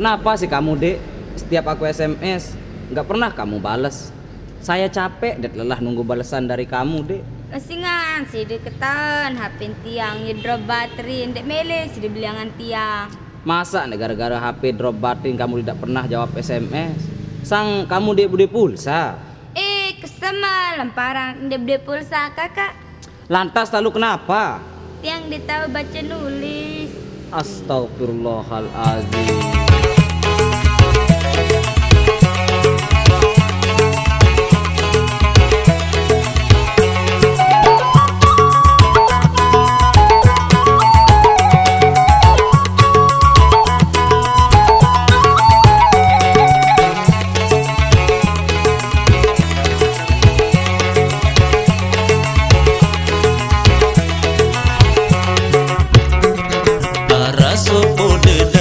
Kenapa sih kamu, Dek? Setiap aku SMS, nggak pernah kamu balas. Saya capek dan lelah nunggu balasan dari kamu, Dek. Masingan si deketan HP tiang ya drop baterai ndek mele si beliangan tiang. Masa nih gara-gara HP drop baterai kamu tidak pernah jawab SMS? Sang kamu dek budi pulsa. Eh, kesama lemparan dek budi pulsa kakak. Lantas lalu kenapa? Tiang ditahu baca nulis. Astagfirullahalazim. போட்டு